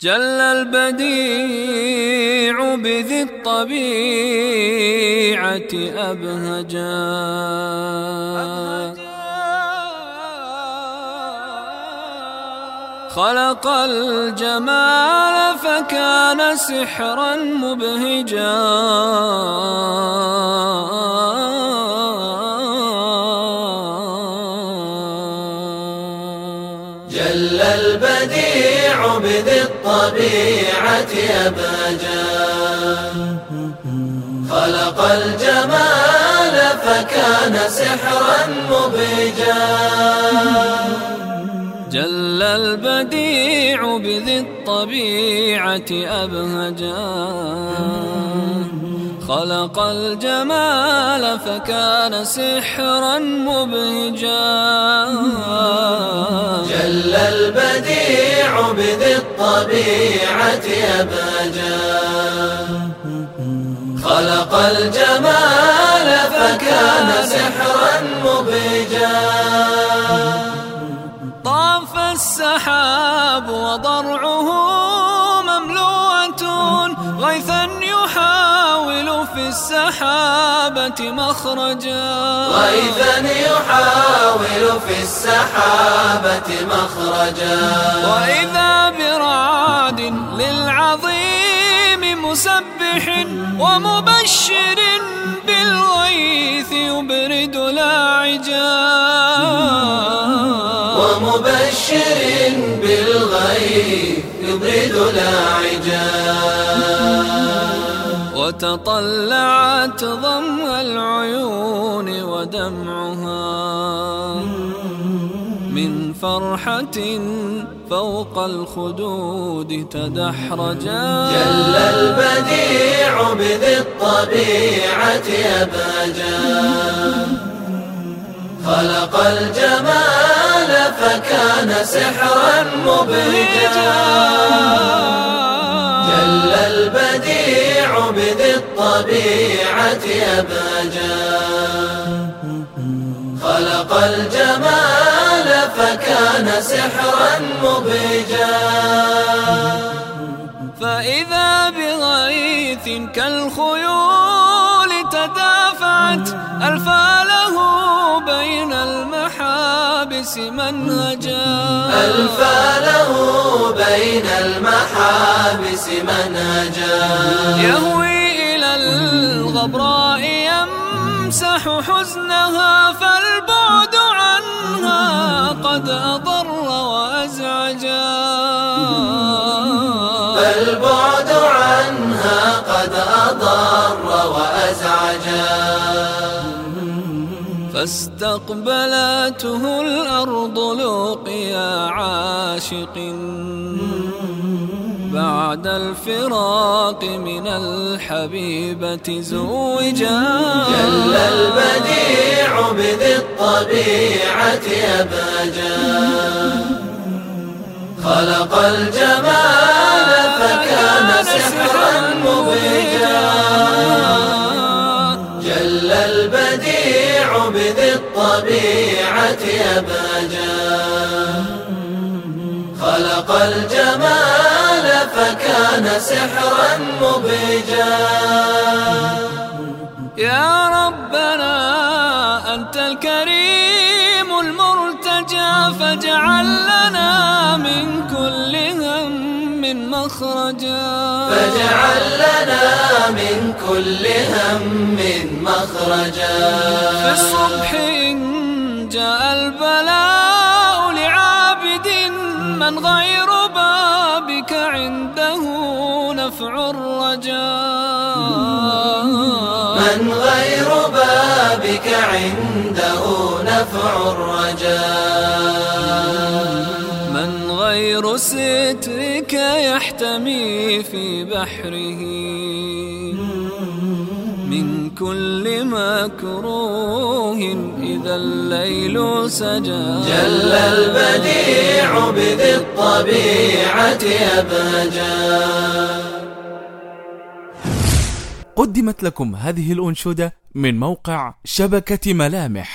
جل البديع بذي الطبيعة أبهجا. خلق الجمال فكان سحرا مبهجا. جل البديع بذي الطبيعة أبهجا خلق الجمال فكان سحرا مبهجا جل البديع بذي الطبيعة أبهجا. خلق الجمال فكان سحرا مبهجا. بذي الطبيعة أبهجا خلق الجمال فكان سحرا مبهجا طاف السحاب وضرعه مملوءة غيثا في السحابة مخرجا. غيثا يحاول في السحابة مخرجا. وإذا برعاد للعظيم مسبح ومبشر بالغيث يبرد لاعجا. ومبشر بالغيث يبرد لاعجا. وتطلعت ضم العيون ودمعها من فرحة فوق الخدود تدحرجا. جل البديع بذي الطبيعة أبهجا خلق الجمال فكان سحرا مبهجا. جل البديع بذي الطبيعة أبهجا خلق الجمال فكان سحرا مبهجا فإذا بغيث كالخيول تدافعت ألفاله بين المحابس منهجا ألفى له بين المحابس منهجا يهوي الغبراء يمسح حزنها فالبعد عنها قد أضر وأزعجا. فالبعد عنها قد أضر وأزعجا. فاستقبلته الأرض لقيا عاشق بعد الفراق من الحبيبة زوجا. جل البديع بذي الطبيعة أبهجا خلق الجمال فكان سحرا مبهجا جل البديع بذي الطبيعة أبهجا خلق الجمال فكان سحرا مبهجا يا ربنا أنت الكريم المرتجى فاجعل لنا من كل هم مخرجا. فاجعل لنا من كل هم مخرجا. في الصبح إن جاء البلاء من غير بابك عنده نفع الرجاء. من غير بابك عنده نفع الرجاء. من غير سترك يحتمي في بحره. من كل مكروه إذا الليل سجى. جل البديع بذي الطبيعة أبهجا. قدمت لكم هذه الأنشودة من موقع شبكة ملامح.